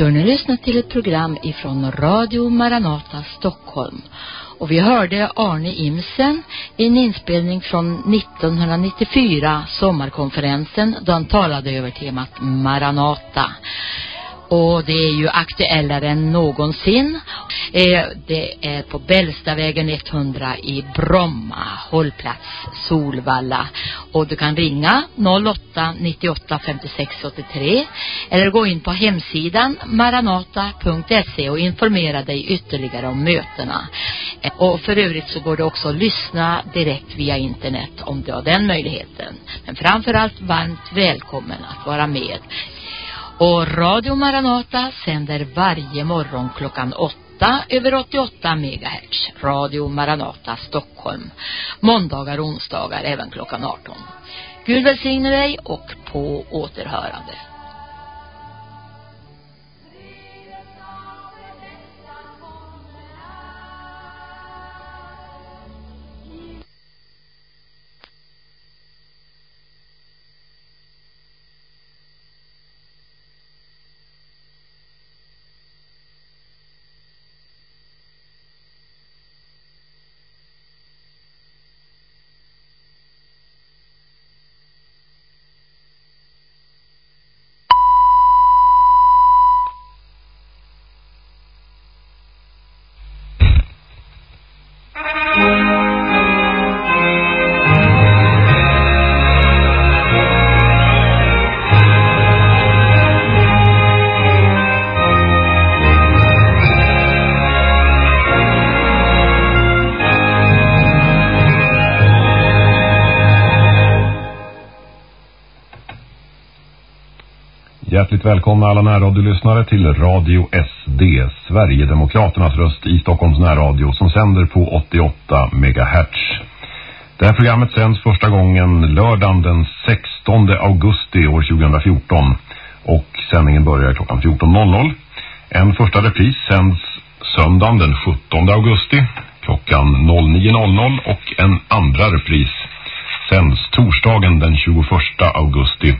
Du har nu lyssnat till ett program ifrån Radio Maranata Stockholm. Och vi hörde Arne Imsen i en inspelning från 1994, sommarkonferensen, då han talade över temat Maranata och det är ju aktuellare än någonsin. Eh, det är på Bällstavägen 100 i Bromma, hållplats Solvalla. Och du kan ringa 08 98 56 83 eller gå in på hemsidan maranata.se och informera dig ytterligare om mötena. Eh, och för övrigt så går det också att lyssna direkt via internet om du har den möjligheten. Men framförallt varmt välkommen att vara med. Och Radio Maranata sänder varje morgon klockan åtta över 88 megahertz. Radio Maranata Stockholm. Måndagar och onsdagar även klockan 18. Gud välsigne dig och på återhörande. Hjärtligt välkomna alla närradiolyssnare till Radio SD, Sverigedemokraternas röst i Stockholms närradio som sänder på 88 MHz. Det här programmet sänds första gången lördagen den 16 augusti år 2014 och sändningen börjar klockan 14.00. En första repris sänds söndagen den 17 augusti klockan 09.00 och en andra repris sänds torsdagen den 21 augusti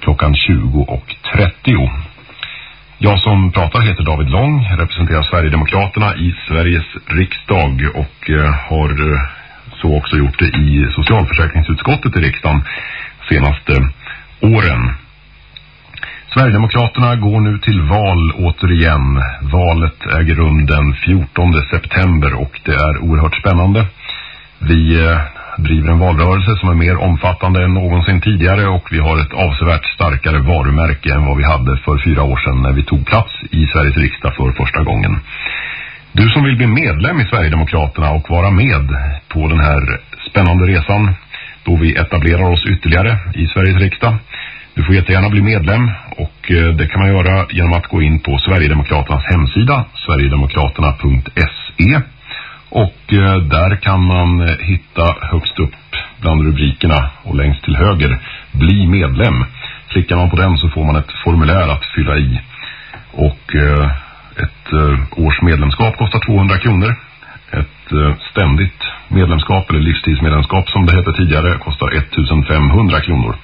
klockan 20.30. Jag som pratar heter David Lång, representerar Sverigedemokraterna i Sveriges riksdag och eh, har eh, så också gjort det i socialförsäkringsutskottet i riksdagen senaste åren. Sverigedemokraterna går nu till val återigen. Valet äger rum den 14 september och det är oerhört spännande. Vi eh, driver en valrörelse som är mer omfattande än någonsin tidigare och vi har ett avsevärt starkare varumärke än vad vi hade för fyra år sedan när vi tog plats i Sveriges riksdag för första gången. Du som vill bli medlem i Sverigedemokraterna och vara med på den här spännande resan då vi etablerar oss ytterligare i Sveriges riksdag. Du får jättegärna bli medlem och eh, det kan man göra genom att gå in på Sverigedemokraternas hemsida sverigedemokraterna.se och eh, där kan man eh, hitta högst upp bland rubrikerna och längst till höger Bli medlem. Klickar man på den så får man ett formulär att fylla i. Och eh, ett eh, års medlemskap kostar 200 kronor. Ett eh, ständigt medlemskap eller livstidsmedlemskap som det hette tidigare kostar 1500 kronor.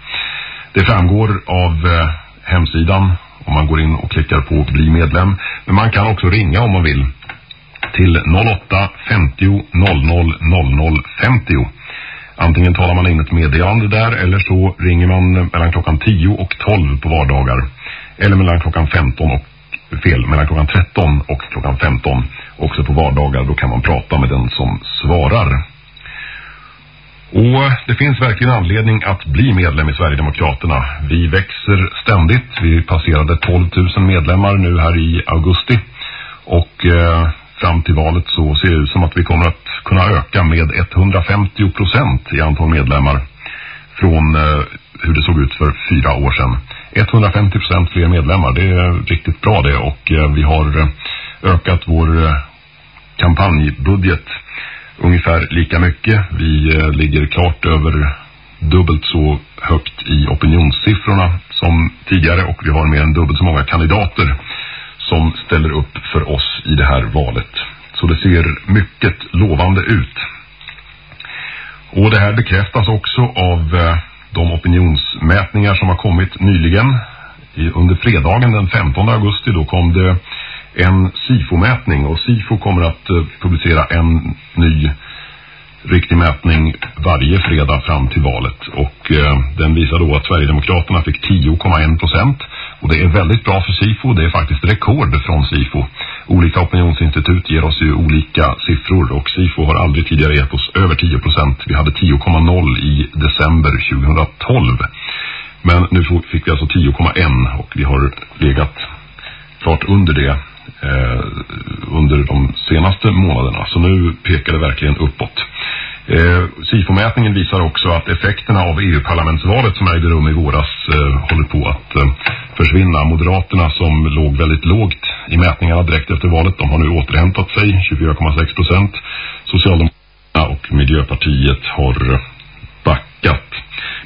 Det framgår av eh, hemsidan om man går in och klickar på bli medlem. Men man kan också ringa om man vill till 08 50 00 00 50. Antingen talar man in ett meddelande där eller så ringer man mellan klockan 10 och 12 på vardagar. Eller mellan klockan 15 och fel, mellan klockan 13 och klockan 15 också på vardagar. Då kan man prata med den som svarar. Och det finns verkligen anledning att bli medlem i Sverigedemokraterna. Vi växer ständigt. Vi passerade 12 000 medlemmar nu här i augusti. Och eh, fram till valet så ser det ut som att vi kommer att kunna öka med 150 procent i antal medlemmar från eh, hur det såg ut för fyra år sedan. 150 procent fler medlemmar, det är riktigt bra det och eh, vi har eh, ökat vår kampanjbudget ungefär lika mycket. Vi ligger klart över dubbelt så högt i opinionssiffrorna som tidigare och vi har mer än dubbelt så många kandidater som ställer upp för oss i det här valet. Så det ser mycket lovande ut. Och det här bekräftas också av eh, de opinionsmätningar som har kommit nyligen. Under fredagen den 15 augusti då kom det en SIFO-mätning och SIFO kommer att eh, publicera en ny riktig mätning varje fredag fram till valet och eh, den visar då att Sverigedemokraterna fick 10,1 procent och det är väldigt bra för SIFO, det är faktiskt rekord från SIFO. Olika opinionsinstitut ger oss ju olika siffror och SIFO har aldrig tidigare gett oss över 10 procent. Vi hade 10,0 i december 2012 men nu fick vi alltså 10,1 och vi har legat klart under det eh, under de senaste månaderna. Så nu pekar det verkligen uppåt. Eh, SIFO-mätningen visar också att effekterna av EU-parlamentsvalet som ägde rum i våras eh, håller på att eh, försvinna. Moderaterna som låg väldigt lågt i mätningarna direkt efter valet, de har nu återhämtat sig, 24,6 procent. Socialdemokraterna och Miljöpartiet har eh, backat.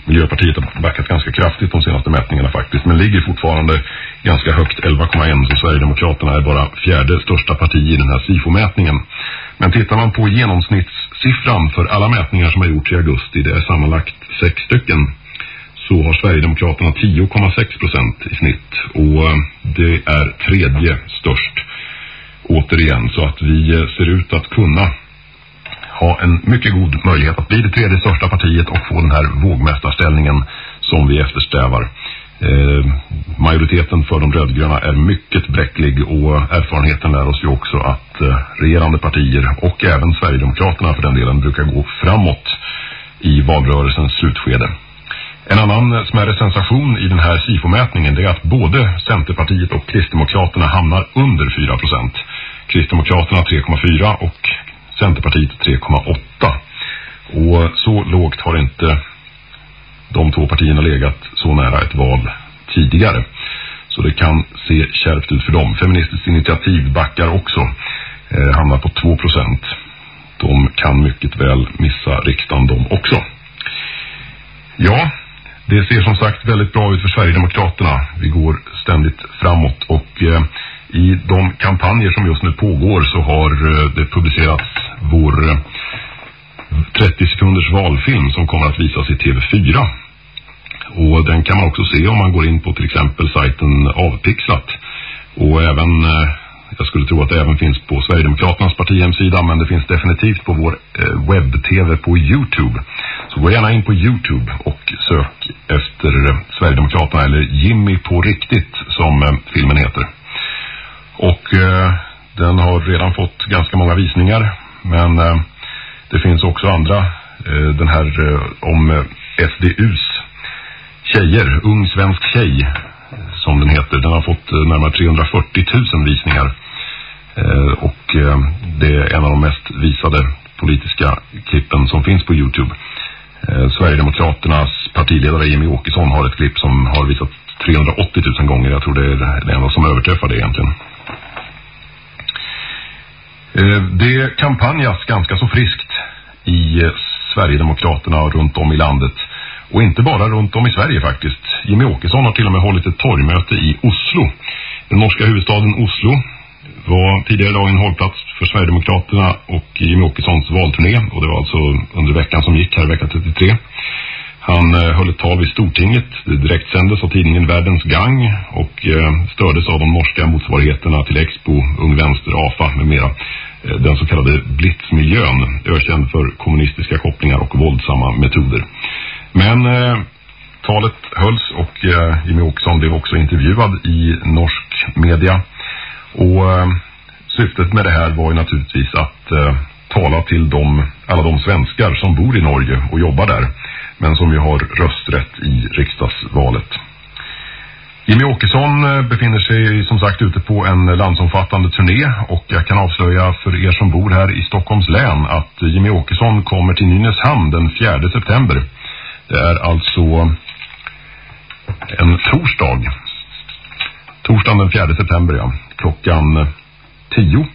Miljöpartiet har backat ganska kraftigt de senaste mätningarna faktiskt, men ligger fortfarande ganska högt, 11,1 så Sverigedemokraterna är bara fjärde största parti i den här SIFO-mätningen. Men tittar man på genomsnittssiffran för alla mätningar som har gjorts i augusti, det är sammanlagt sex stycken, så har Sverigedemokraterna 10,6 procent i snitt och eh, det är tredje störst återigen så att vi eh, ser ut att kunna ha en mycket god möjlighet att bli det tredje största partiet och få den här vågmästarställningen som vi eftersträvar. Eh, majoriteten för de rödgröna är mycket bräcklig och erfarenheten lär oss ju också att eh, regerande partier och även Sverigedemokraterna för den delen brukar gå framåt i valrörelsens slutskede. En annan smärre sensation i den här SIFO-mätningen är att både Centerpartiet och Kristdemokraterna hamnar under 4 procent. Kristdemokraterna 3,4 och Centerpartiet 3,8. Och så lågt har inte de två partierna legat så nära ett val tidigare. Så det kan se kärvt ut för dem. Feministiskt initiativ backar också. Eh, hamnar på 2 procent. De kan mycket väl missa riksdagen de också. Ja, det ser som sagt väldigt bra ut för Sverigedemokraterna. Vi går ständigt framåt och eh, i de kampanjer som just nu pågår så har eh, det publicerats vår eh, 30 sekunders valfilm som kommer att visas i TV4. Och den kan man också se om man går in på till exempel sajten Avpixlat. Och även, eh, jag skulle tro att det även finns på Sverigedemokraternas partihemsida men det finns definitivt på vår eh, webb-tv på Youtube. Så gå gärna in på Youtube och sök efter Sverigedemokraterna eller Jimmy på riktigt som eh, filmen heter. Och den har redan fått ganska många visningar. Men det finns också andra. Den här om SDUs tjejer, ung svensk tjej som den heter. Den har fått eh, närmare 340 000 visningar. Eh, och eh, det är en av de mest visade politiska klippen som finns på Youtube. Sverigedemokraternas partiledare Jimmy Åkesson har ett klipp som har visat 380 000 gånger. Jag tror det är det enda som överträffar det egentligen. Det kampanjas ganska så friskt i Sverigedemokraterna runt om i landet. Och inte bara runt om i Sverige faktiskt. Jimmy Åkesson har till och med hållit ett torgmöte i Oslo. Den norska huvudstaden Oslo var tidigare idag en hållplats för Sverigedemokraterna och Jimmy Åkessons valturné. Och det var alltså under veckan som gick här, vecka 33. Han eh, höll ett tal vid Stortinget. Det direkt sändes av tidningen Världens Gang och eh, stördes av de norska motsvarigheterna till Expo, Ung Vänster, AFA med mera. Eh, den så kallade blitzmiljön, ökänd för kommunistiska kopplingar och våldsamma metoder. Men eh, talet hölls och eh, Jimmy Åkesson blev också intervjuad i norsk media. Och eh, syftet med det här var ju naturligtvis att eh, tala till de, alla de svenskar som bor i Norge och jobbar där men som ju har rösträtt i riksdagsvalet. Jimmy Åkesson eh, befinner sig som sagt ute på en landsomfattande turné och jag kan avslöja för er som bor här i Stockholms län att Jimmy Åkesson kommer till Nynäshamn den 4 september. Det är alltså en torsdag. Torsdagen den 4 september, ja. Klockan 10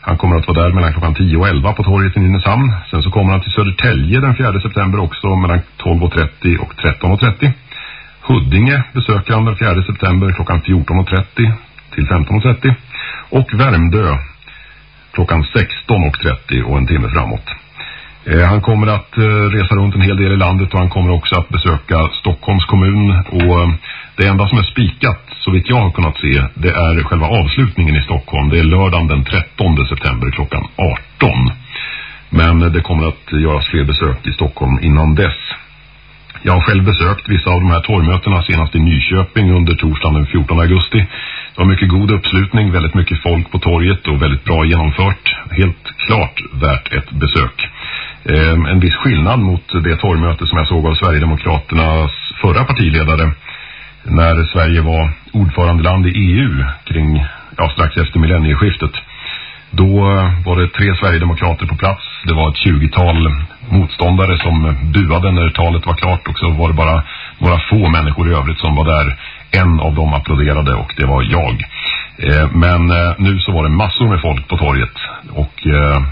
han kommer att vara där mellan klockan 10 och 11 på torget i Nynäshamn. Sen så kommer han till Södertälje den 4 september också mellan 12.30 och 13.30. Huddinge besöker han den 4 september klockan 14.30 till 15.30. Och Värmdö klockan 16.30 och en timme framåt. Eh, han kommer att eh, resa runt en hel del i landet och han kommer också att besöka Stockholms kommun och eh, det enda som är spikat så vitt jag har kunnat se det är själva avslutningen i Stockholm. Det är lördagen den 13 september klockan 18. Men det kommer att göras fler besök i Stockholm innan dess. Jag har själv besökt vissa av de här torgmötena senast i Nyköping under torsdagen den 14 augusti. Det var mycket god uppslutning, väldigt mycket folk på torget och väldigt bra genomfört. Helt klart värt ett besök. Eh, en viss skillnad mot det torgmöte som jag såg av Sverigedemokraternas förra partiledare när Sverige var ordförandeland i EU kring, ja, strax efter millennieskiftet. Då eh, var det tre Sverigedemokrater på plats. Det var ett tjugotal motståndare som buade när talet var klart och så var det bara några få människor i övrigt som var där. En av dem applåderade och det var jag. Ehm, men eh, nu så var det massor med folk på torget och eh,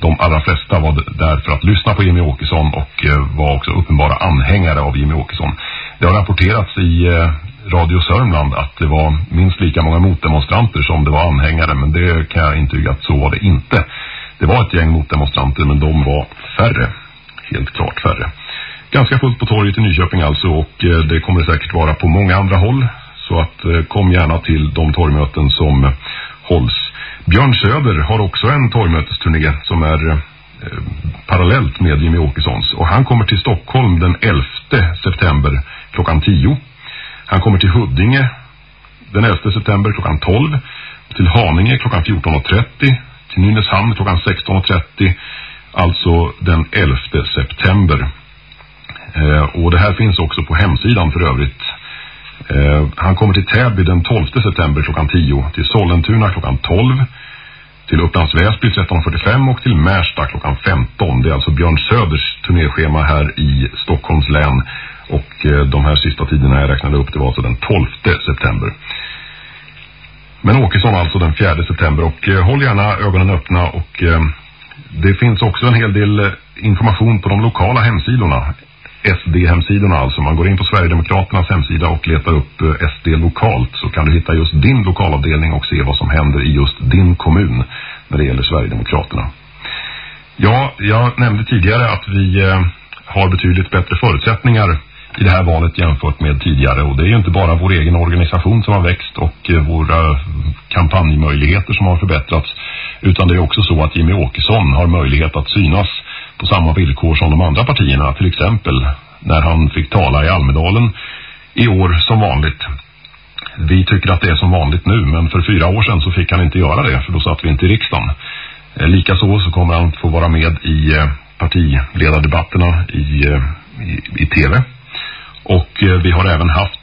de allra flesta var där för att lyssna på Jimmy Åkesson och eh, var också uppenbara anhängare av Jimmy Åkesson. Det har rapporterats i eh, Radio Sörmland att det var minst lika många motdemonstranter som det var anhängare men det kan jag intyga att så var det inte. Det var ett gäng motdemonstranter men de var färre. Helt klart färre. Ganska fullt på torget i Nyköping alltså och eh, det kommer det säkert vara på många andra håll. Så att kom gärna till de torgmöten som hålls. Björn Söder har också en torgmötesturné som är eh, parallellt med Jimmy Åkessons. Och han kommer till Stockholm den 11 september klockan 10. Han kommer till Huddinge den 11 september klockan 12. Till Haninge klockan 14.30. Till Nynäshamn klockan 16.30. Alltså den 11 september. Eh, och det här finns också på hemsidan för övrigt. Eh, han kommer till Täby den 12 september klockan 10. Till Sollentuna klockan 12. Till Upplands Väsby 13.45 och till Märsta klockan 15. Det är alltså Björn Söders turnéschema här i Stockholms län. Och eh, de här sista tiderna jag räknade upp det var alltså den 12 september. Men Åkesson alltså den 4 september och eh, håll gärna ögonen öppna och det finns också en hel del information på de lokala hemsidorna. SD-hemsidorna alltså. Man går in på Sverigedemokraternas hemsida och letar upp eh, SD lokalt så kan du hitta just din lokalavdelning och se vad som händer i just din kommun när det gäller Sverigedemokraterna. Ja, jag nämnde tidigare att vi eh, har betydligt bättre förutsättningar i det här valet jämfört med tidigare och det är ju inte bara vår egen organisation som har växt och eh, våra kampanjmöjligheter som har förbättrats utan det är också så att Jimmy Åkesson har möjlighet att synas på samma villkor som de andra partierna till exempel när han fick tala i Almedalen i år som vanligt. Vi tycker att det är som vanligt nu men för fyra år sedan så fick han inte göra det för då satt vi inte i riksdagen. Eh, likaså så kommer han få vara med i eh, partiledardebatterna i, eh, i, i tv. Och vi har även haft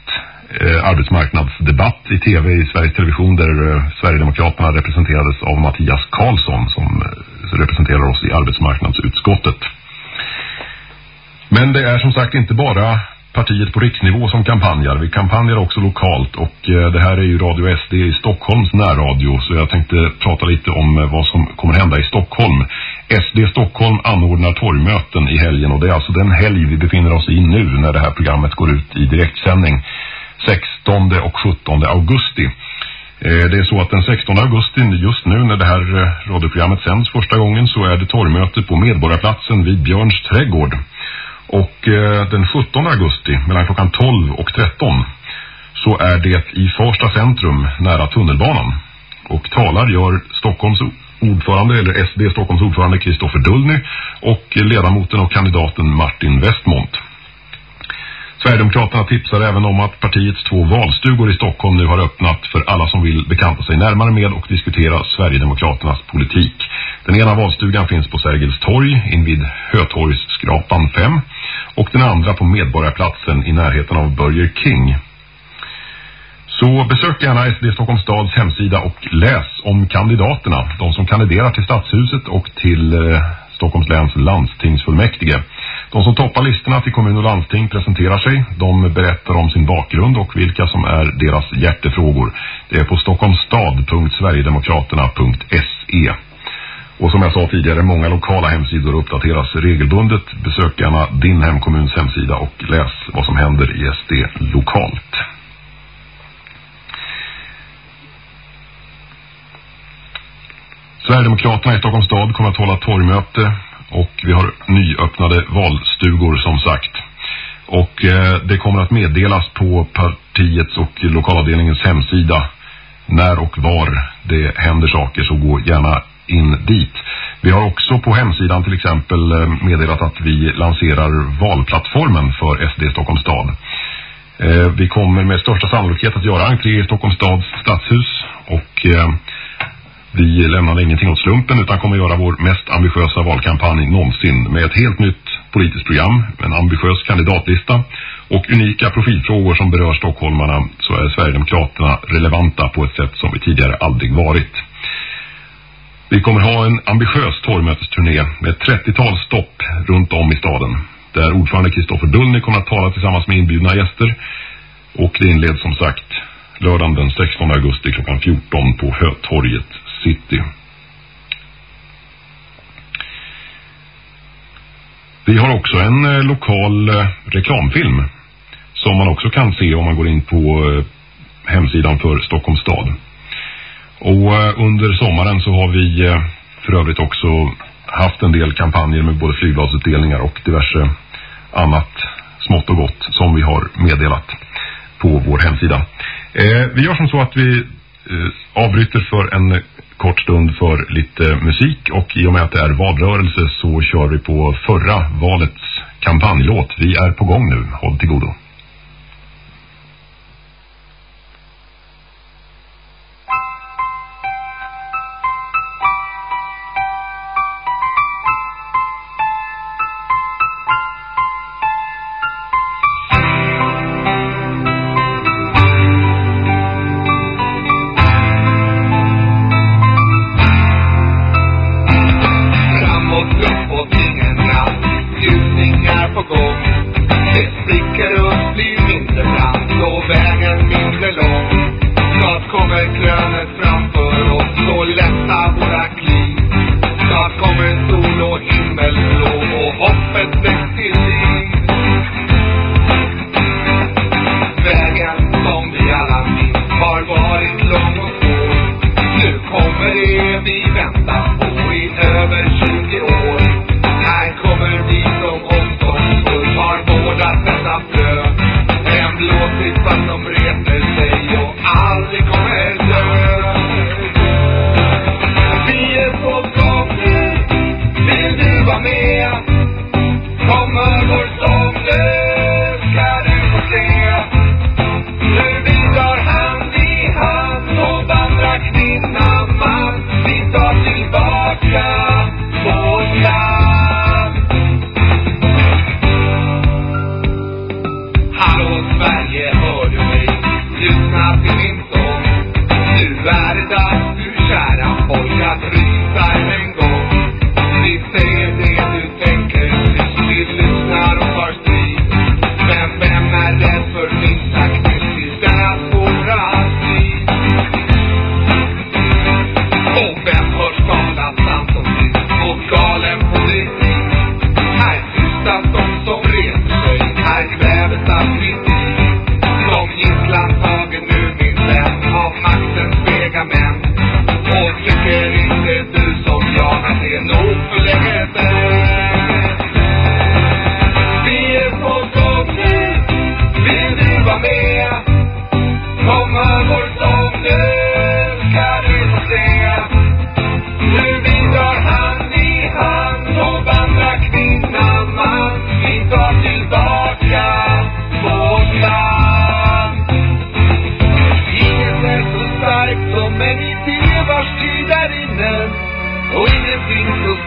arbetsmarknadsdebatt i tv i Sveriges Television där Sverigedemokraterna representerades av Mattias Karlsson som representerar oss i arbetsmarknadsutskottet. Men det är som sagt inte bara partiet på riksnivå som kampanjar. Vi kampanjar också lokalt och eh, det här är ju Radio SD i Stockholms närradio så jag tänkte prata lite om eh, vad som kommer hända i Stockholm. SD Stockholm anordnar torgmöten i helgen och det är alltså den helg vi befinner oss i nu när det här programmet går ut i direktsändning. 16 och 17 augusti. Eh, det är så att den 16 augusti, just nu när det här eh, radioprogrammet sänds första gången så är det torgmöte på Medborgarplatsen vid Björns trädgård. Och eh, den 17 augusti mellan klockan 12 och 13 så är det i Farsta centrum nära tunnelbanan. Och talar gör Stockholms ordförande eller SD Stockholms ordförande Kristoffer Dullny och ledamoten och kandidaten Martin Westmont. Sverigedemokraterna tipsar även om att partiets två valstugor i Stockholm nu har öppnat för alla som vill bekanta sig närmare med och diskutera Sverigedemokraternas politik. Den ena valstugan finns på Sergels torg invid Hötorgsskrapan 5 och den andra på Medborgarplatsen i närheten av Burger King. Så besök gärna SD Stockholms stads hemsida och läs om kandidaterna, de som kandiderar till stadshuset och till eh, Stockholms läns landstingsfullmäktige. De som toppar listorna till kommun och landsting presenterar sig. De berättar om sin bakgrund och vilka som är deras hjärtefrågor. Det är på stockholmstad.sverigedemokraterna.se. Och som jag sa tidigare, många lokala hemsidor uppdateras regelbundet. Besök gärna din hemkommuns hemsida och läs vad som händer i SD lokalt. Sverigedemokraterna i Stockholms stad kommer att hålla torgmöte och vi har nyöppnade valstugor som sagt. Och eh, det kommer att meddelas på partiets och lokalavdelningens hemsida när och var det händer saker så gå gärna in dit. Vi har också på hemsidan till exempel eh, meddelat att vi lanserar valplattformen för SD Stockholms stad. Eh, vi kommer med största sannolikhet att göra entré i Stockholms stads stadshus och eh, vi lämnar ingenting åt slumpen utan kommer göra vår mest ambitiösa valkampanj någonsin med ett helt nytt politiskt program, en ambitiös kandidatlista och unika profilfrågor som berör stockholmarna så är Sverigedemokraterna relevanta på ett sätt som vi tidigare aldrig varit. Vi kommer ha en ambitiös torgmötesturné med ett 30-tal stopp runt om i staden. Där ordförande Kristoffer Dullny kommer att tala tillsammans med inbjudna gäster. Och det inleds som sagt lördagen den 16 augusti klockan 14 på Hötorget City. Vi har också en eh, lokal eh, reklamfilm som man också kan se om man går in på eh, hemsidan för Stockholms stad. Och eh, under sommaren så har vi eh, för övrigt också haft en del kampanjer med både flygbladsutdelningar och diverse annat smått och gott som vi har meddelat på vår hemsida. Eh, vi gör som så att vi eh, avbryter för en kort stund för lite musik och i och med att det är valrörelse så kör vi på förra valets kampanjlåt. Vi är på gång nu. Håll till godo.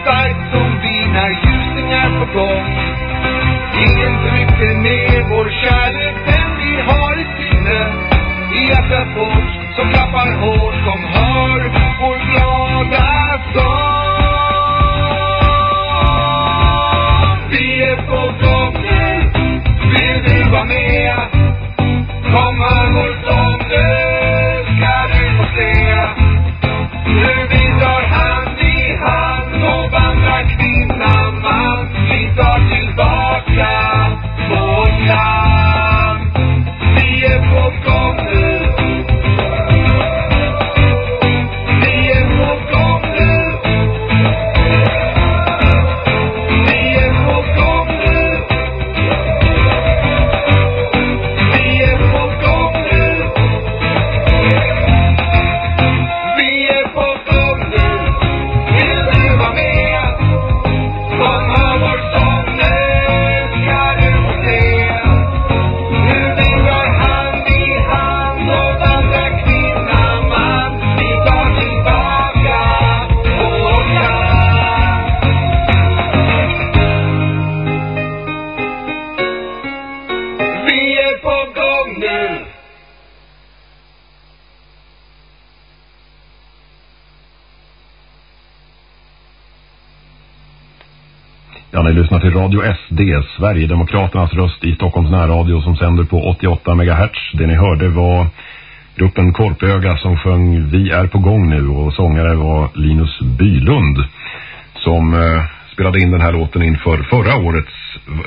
Ingen lyssnar till Radio SD, Sverigedemokraternas röst i Stockholms närradio som sänder på 88 MHz. Det ni hörde var gruppen Korpöga som sjöng Vi är på gång nu och sångare var Linus Bylund som eh, spelade in den här låten inför förra årets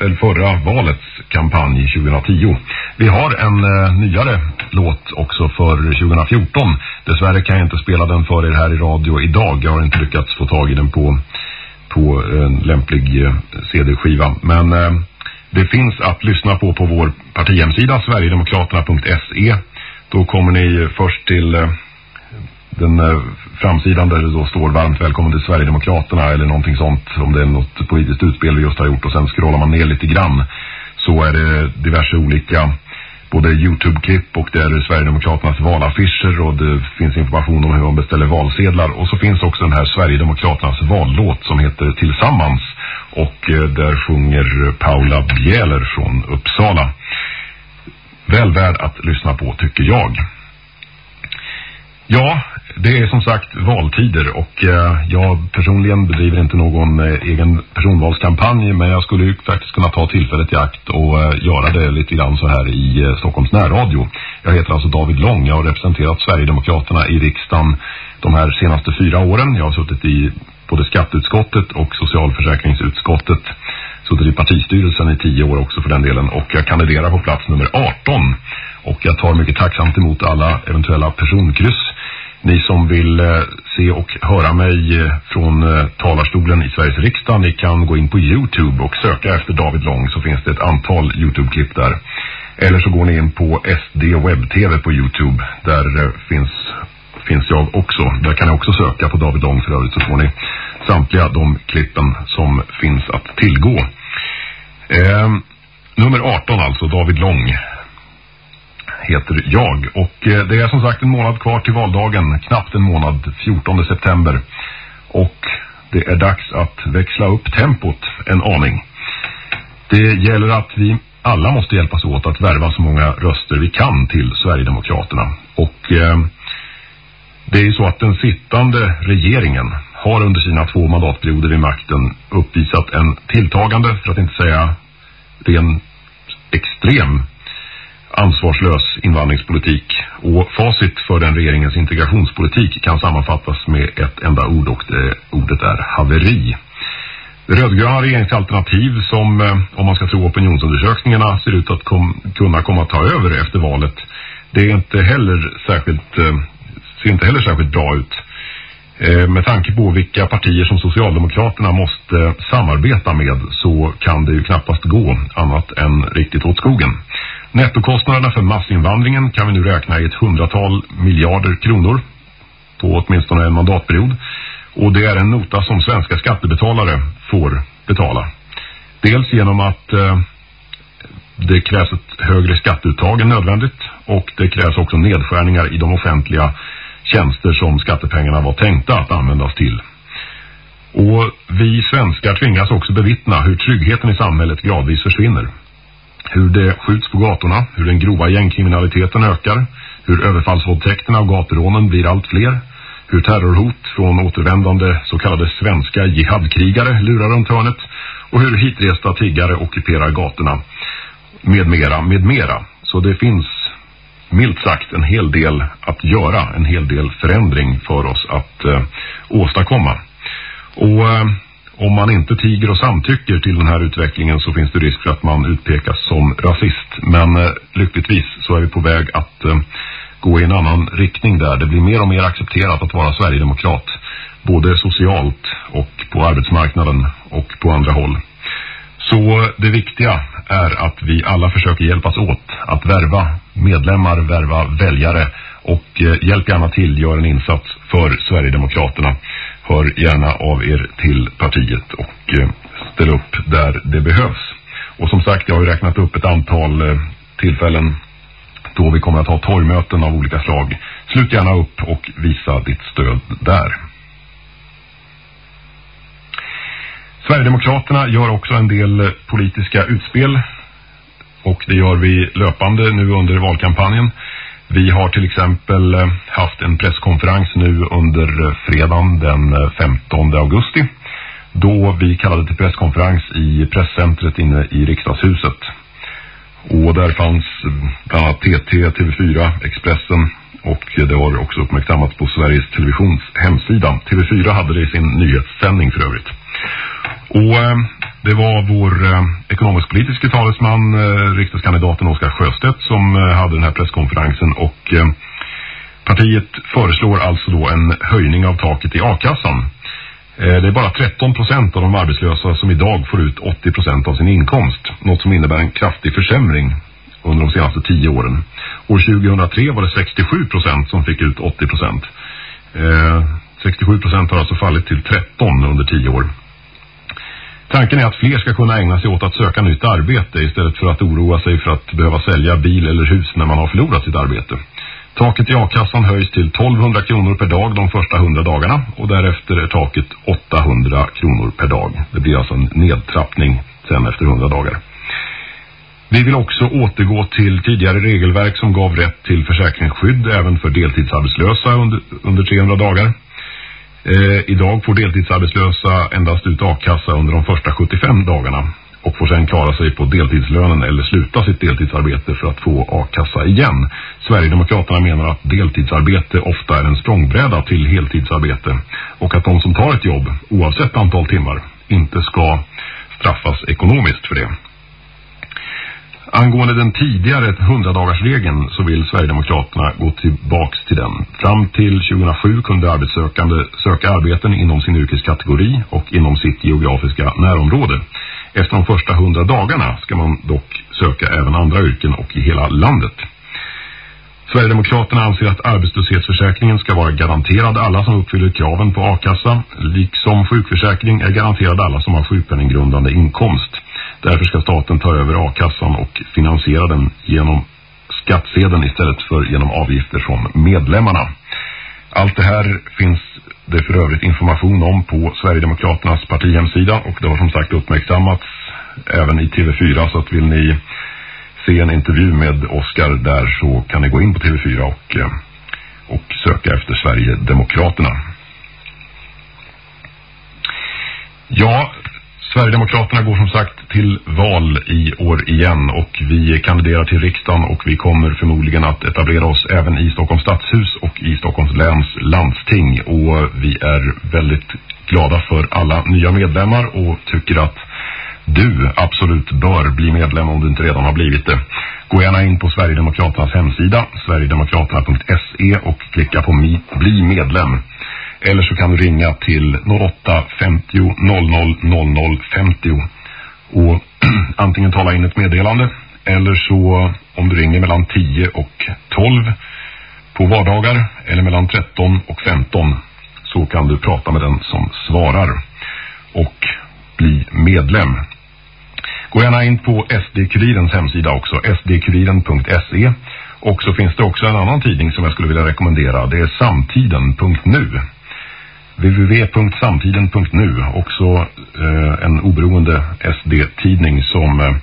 eller förra valets kampanj 2010. Vi har en eh, nyare låt också för 2014. Dessvärre kan jag inte spela den för er här i radio idag. Jag har inte lyckats få tag i den på på eh, en lämplig eh, CD-skiva. Men eh, det finns att lyssna på på vår partihemsida sverigedemokraterna.se. Då kommer ni först till eh, den eh, framsidan där det då står varmt välkommen till Sverigedemokraterna eller någonting sånt om det är något politiskt utspel vi just har gjort och sen scrollar man ner lite grann så är det diverse olika både Youtube-klipp och det är Sverigedemokraternas valaffischer och det finns information om hur man beställer valsedlar och så finns också den här Sverigedemokraternas vallåt som heter Tillsammans och eh, där sjunger Paula Bjäler från Uppsala. Väl värd att lyssna på tycker jag. Ja, det är som sagt valtider och eh, jag personligen bedriver inte någon eh, egen personvalskampanj men jag skulle ju faktiskt kunna ta tillfället i akt och eh, göra det lite grann så här i Stockholms närradio. Jag heter alltså David Lång, jag har representerat Sverigedemokraterna i riksdagen de här senaste fyra åren. Jag har suttit i både skatteutskottet och socialförsäkringsutskottet. Suttit i partistyrelsen i tio år också för den delen och jag kandiderar på plats nummer 18 och jag tar mycket tacksamt emot alla eventuella personkryss ni som vill eh, se och höra mig eh, från eh, talarstolen i Sveriges riksdag, ni kan gå in på Youtube och söka efter David Lång så finns det ett antal Youtube-klipp där. Eller så går ni in på SD Web TV på Youtube. Där finns, finns jag också. Där kan ni också söka på David Lång för övrigt så får ni samtliga de klippen som finns att tillgå. Eh, nummer 18 alltså, David Lång heter jag. Och eh, det är som sagt en månad kvar till valdagen. Knappt en månad, 14 september. Och det är dags att växla upp tempot en aning. Det gäller att vi alla måste hjälpas åt att värva så många röster vi kan till Sverigedemokraterna. Och eh, det är ju så att den sittande regeringen har under sina två mandatperioder i makten uppvisat en tilltagande, för att inte säga ren extrem ansvarslös invandringspolitik och facit för den regeringens integrationspolitik kan sammanfattas med ett enda ord och det ordet är haveri. Det rödgröna regeringsalternativ som, eh, om man ska tro opinionsundersökningarna, ser ut att kom, kunna komma att ta över efter valet. Det är inte heller särskilt, eh, ser inte heller särskilt bra ut. Eh, med tanke på vilka partier som Socialdemokraterna måste samarbeta med så kan det ju knappast gå annat än riktigt åt skogen. Nettokostnaderna för massinvandringen kan vi nu räkna i ett hundratal miljarder kronor på åtminstone en mandatperiod. Och det är en nota som svenska skattebetalare får betala. Dels genom att eh, det krävs ett högre skatteuttag än nödvändigt och det krävs också nedskärningar i de offentliga tjänster som skattepengarna var tänkta att användas till. Och vi svenskar tvingas också bevittna hur tryggheten i samhället gradvis försvinner. Hur det skjuts på gatorna, hur den grova gängkriminaliteten ökar, hur överfallsvåldtäkterna och gaturånen blir allt fler, hur terrorhot från återvändande så kallade svenska jihadkrigare lurar runt hörnet och hur hitresta tiggare ockuperar gatorna med mera, med mera. Så det finns milt sagt en hel del att göra, en hel del förändring för oss att eh, åstadkomma. Och eh, om man inte tiger och samtycker till den här utvecklingen så finns det risk för att man utpekas som rasist. Men eh, lyckligtvis så är vi på väg att eh, gå i en annan riktning där. Det blir mer och mer accepterat att vara Sverigedemokrat. Både socialt och på arbetsmarknaden och på andra håll. Så eh, det viktiga är att vi alla försöker hjälpas åt att värva medlemmar, värva väljare och eh, hjälp gärna till, gör en insats för Sverigedemokraterna. Hör gärna av er till partiet och eh, ställ upp där det behövs. Och som sagt, jag har ju räknat upp ett antal eh, tillfällen då vi kommer att ha torgmöten av olika slag. Slut gärna upp och visa ditt stöd där. Sverigedemokraterna gör också en del eh, politiska utspel och det gör vi löpande nu under valkampanjen. Vi har till exempel eh, haft en presskonferens nu under eh, fredagen den eh, 15 augusti då vi kallade till presskonferens i presscentret inne i riksdagshuset. Och där fanns bland annat TT, TV4, Expressen och det har också uppmärksammats på Sveriges Televisions hemsida. TV4 hade det i sin nyhetssändning för övrigt. Och eh, det var vår eh, ekonomisk-politiska talesman, eh, riksdagskandidaten Oskar Sjöstedt som eh, hade den här presskonferensen och eh, partiet föreslår alltså då en höjning av taket i A-kassan. Eh, det är bara 13 procent av de arbetslösa som idag får ut 80 procent av sin inkomst. Något som innebär en kraftig försämring under de senaste tio åren. År 2003 var det 67 procent som fick ut 80 procent. Eh, 67 procent har alltså fallit till 13 under tio år. Tanken är att fler ska kunna ägna sig åt att söka nytt arbete istället för att oroa sig för att behöva sälja bil eller hus när man har förlorat sitt arbete. Taket i A-kassan höjs till 1200 kronor per dag de första 100 dagarna och därefter är taket 800 kronor per dag. Det blir alltså en nedtrappning sen efter 100 dagar. Vi vill också återgå till tidigare regelverk som gav rätt till försäkringsskydd även för deltidsarbetslösa under, under 300 dagar. Eh, idag får deltidsarbetslösa endast ut A-kassa under de första 75 dagarna och får sedan klara sig på deltidslönen eller sluta sitt deltidsarbete för att få A-kassa igen. Sverigedemokraterna menar att deltidsarbete ofta är en språngbräda till heltidsarbete och att de som tar ett jobb, oavsett antal timmar, inte ska straffas ekonomiskt för det. Angående den tidigare 100-dagarsregeln så vill Sverigedemokraterna gå tillbaks till den. Fram till 2007 kunde arbetssökande söka arbeten inom sin yrkeskategori och inom sitt geografiska närområde. Efter de första 100 dagarna ska man dock söka även andra yrken och i hela landet. Sverigedemokraterna anser att arbetslöshetsförsäkringen ska vara garanterad alla som uppfyller kraven på A-kassa, liksom sjukförsäkring är garanterad alla som har sjukpenninggrundande inkomst. Därför ska staten ta över A-kassan och finansiera den genom skattsedeln istället för genom avgifter från medlemmarna. Allt det här finns det för övrigt information om på Sverigedemokraternas partihemsida och det har som sagt uppmärksammats även i TV4 så att vill ni se en intervju med Oskar där så kan ni gå in på TV4 och, eh, och söka efter Sverigedemokraterna. Ja, Sverigedemokraterna går som sagt till val i år igen och vi kandiderar till riksdagen och vi kommer förmodligen att etablera oss även i Stockholms stadshus och i Stockholms läns landsting och vi är väldigt glada för alla nya medlemmar och tycker att du absolut bör bli medlem om du inte redan har blivit det. Gå gärna in på Sverigedemokraternas hemsida, sverigedemokraterna.se och klicka på bli medlem. Eller så kan du ringa till 08 50 00 00 50 och antingen tala in ett meddelande eller så om du ringer mellan 10 och 12 på vardagar eller mellan 13 och 15 så kan du prata med den som svarar och bli medlem. Gå gärna in på SD-kurirens hemsida också, sdkuriren.se och så finns det också en annan tidning som jag skulle vilja rekommendera. Det är samtiden.nu www.samtiden.nu också eh, en oberoende SD-tidning som eh,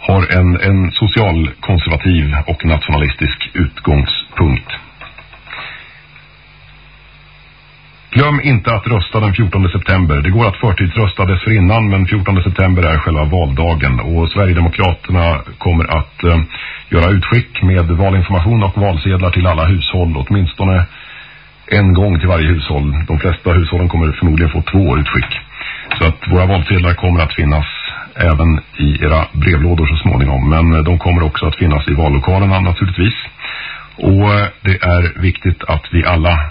har en, en socialkonservativ och nationalistisk utgångspunkt. Glöm inte att rösta den 14 september. Det går att förtidsrösta dessförinnan men 14 september är själva valdagen och Sverigedemokraterna kommer att eh, göra utskick med valinformation och valsedlar till alla hushåll åtminstone en gång till varje hushåll. De flesta hushållen kommer förmodligen få två utskick. Så att våra valsedlar kommer att finnas även i era brevlådor så småningom. Men eh, de kommer också att finnas i vallokalerna naturligtvis. Och eh, det är viktigt att vi alla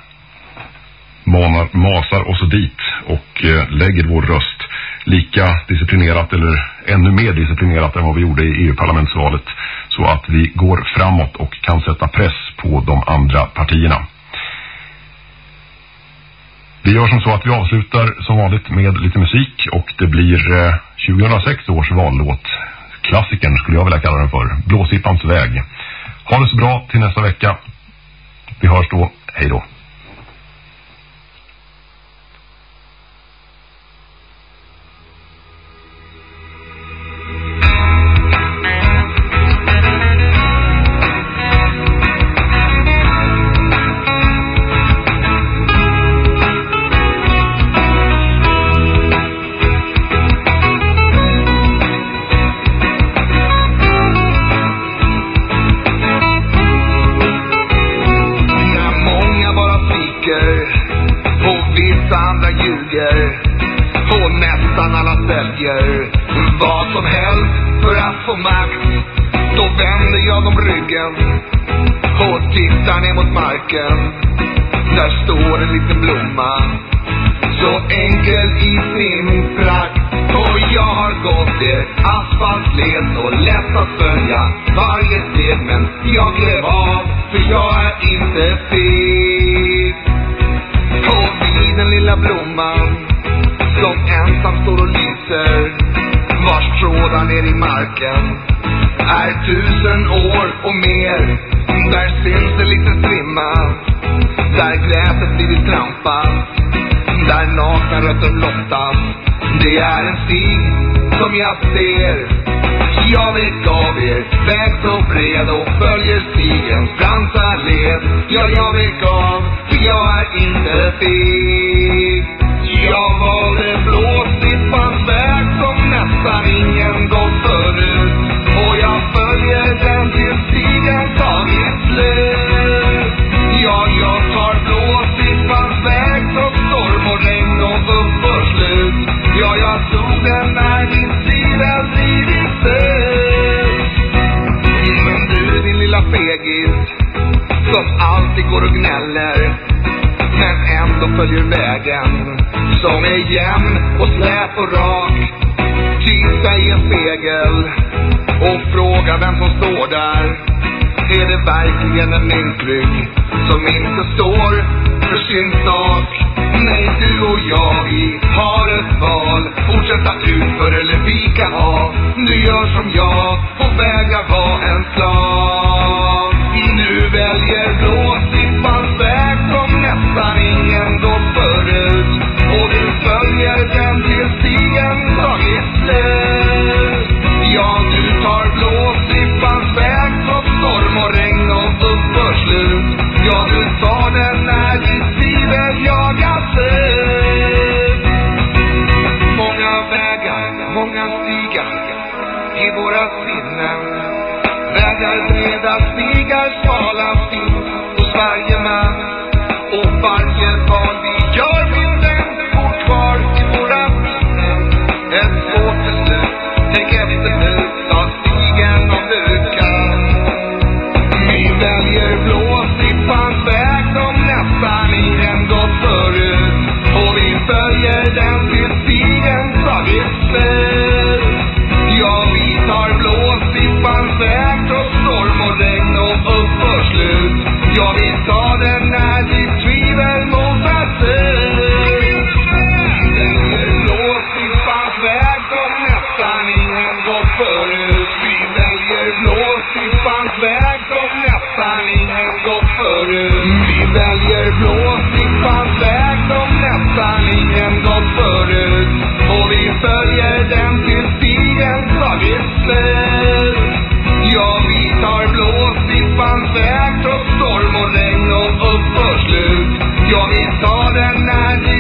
manar, masar oss dit och eh, lägger vår röst lika disciplinerat eller ännu mer disciplinerat än vad vi gjorde i EU-parlamentsvalet så att vi går framåt och kan sätta press på de andra partierna. Vi gör som så att vi avslutar som vanligt med lite musik och det blir eh, 2006 års vallåt. Klassikern skulle jag vilja kalla den för. Blåsippans väg. Ha det så bra till nästa vecka. Vi hörs då. Hej då. följer stigens branta led. Ja, jag vek av, för jag är inte feg. Jag valde blåsippans väg som nästan ingen gått förut. Och jag följer den till stigen tagit slut. Ja, jag tar blåsippans väg som storm och regn och uppförslut. Ja, jag tog den när min som alltid går och gnäller men ändå följer vägen som är jämn och slät och rak. Titta i en spegel och fråga vem som står där. Är det verkligen en intryck som inte står för sin sak? Nej, du och jag, vi har ett val. Fortsätta utför eller vika av. Du gör som jag och väga vara en slav. jag vill ta det igenom uppförslut. Jag vill ta den när ni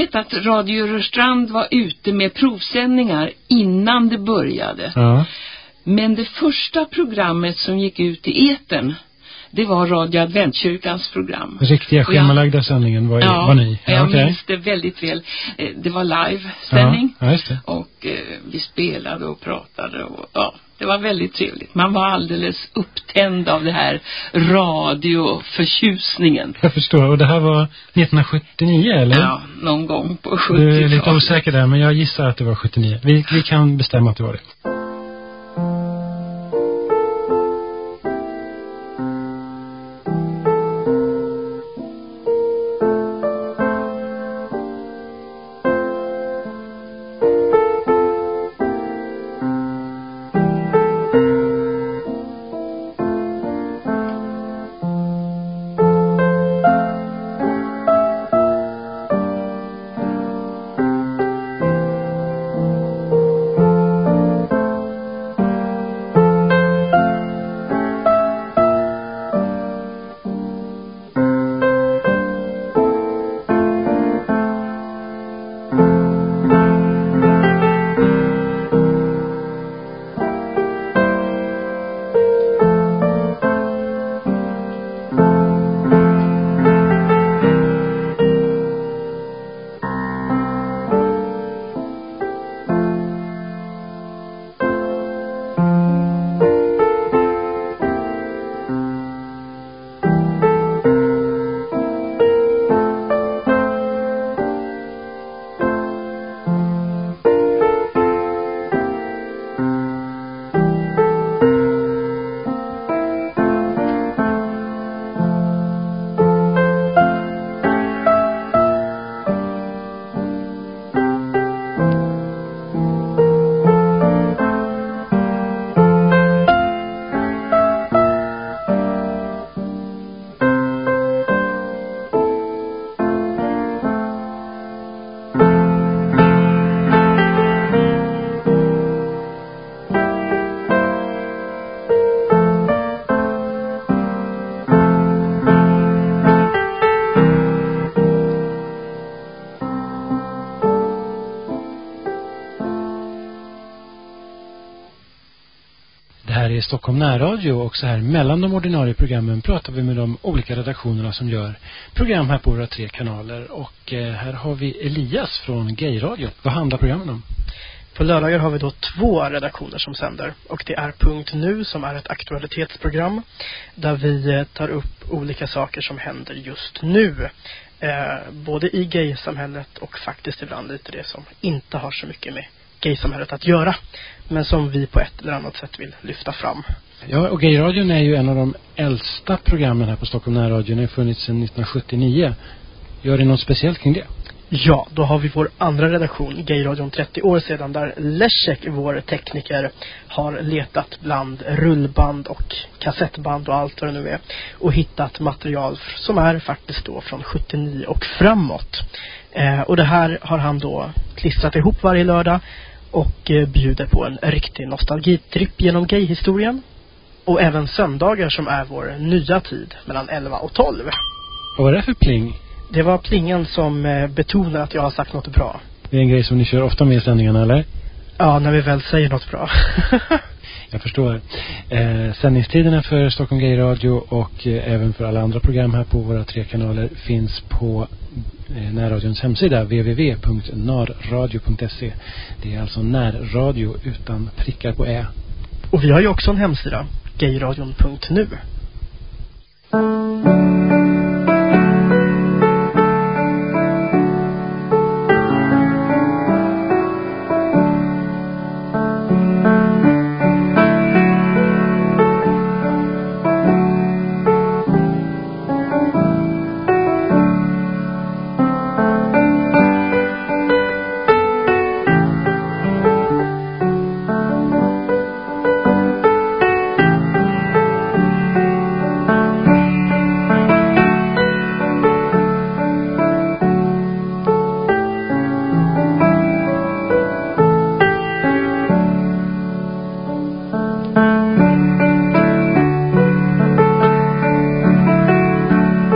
vet att Radio Rörstrand var ute med provsändningar innan det började. Ja. Men det första programmet som gick ut i eten det var Radio Adventkyrkans program. Riktiga schemalagda sändningen var, ja, var ni? Ja, jag okay. minns det väldigt väl. Eh, det var live-sändning. Ja, ja, just det. Och eh, vi spelade och pratade och ja det var väldigt trevligt. Man var alldeles upptänd av det här radioförtjusningen. Jag förstår. Och det här var 1979 eller? Ja, någon gång på 70-talet. Du är lite osäker där, men jag gissar att det var 79. Vi, vi kan bestämma att det var det. Stockholm närradio och så här mellan de ordinarie programmen pratar vi med de olika redaktionerna som gör program här på våra tre kanaler. Och eh, här har vi Elias från Gayradio. Vad handlar programmen om? På lördagar har vi då två redaktioner som sänder och det är Punkt Nu som är ett aktualitetsprogram där vi eh, tar upp olika saker som händer just nu. Eh, både i gaysamhället och faktiskt ibland lite det som inte har så mycket med gaysamhället att göra. Men som vi på ett eller annat sätt vill lyfta fram. Ja, och Gayradion är ju en av de äldsta programmen här på Stockholm närradio. Den har funnits sedan 1979. Gör det något speciellt kring det? Ja, då har vi vår andra redaktion, Gayradion 30 år sedan, där Leszek, vår tekniker, har letat bland rullband och kassettband och allt vad det nu är och hittat material som är faktiskt då från 79 och framåt. Eh, och det här har han då klistrat ihop varje lördag och eh, bjuder på en riktig nostalgitripp genom gayhistorien. Och även söndagar som är vår nya tid mellan 11 och 12. Vad var det för pling? Det var plingen som eh, betonar att jag har sagt något bra. Det är en grej som ni kör ofta med i sändningarna, eller? Ja, när vi väl säger något bra. Jag förstår. Eh, sändningstiderna för Stockholm Gay Radio och eh, även för alla andra program här på våra tre kanaler finns på Eh, närradions hemsida www.narradio.se. Det är alltså närradio utan prickar på ä. Och vi har ju också en hemsida, gayradion.nu.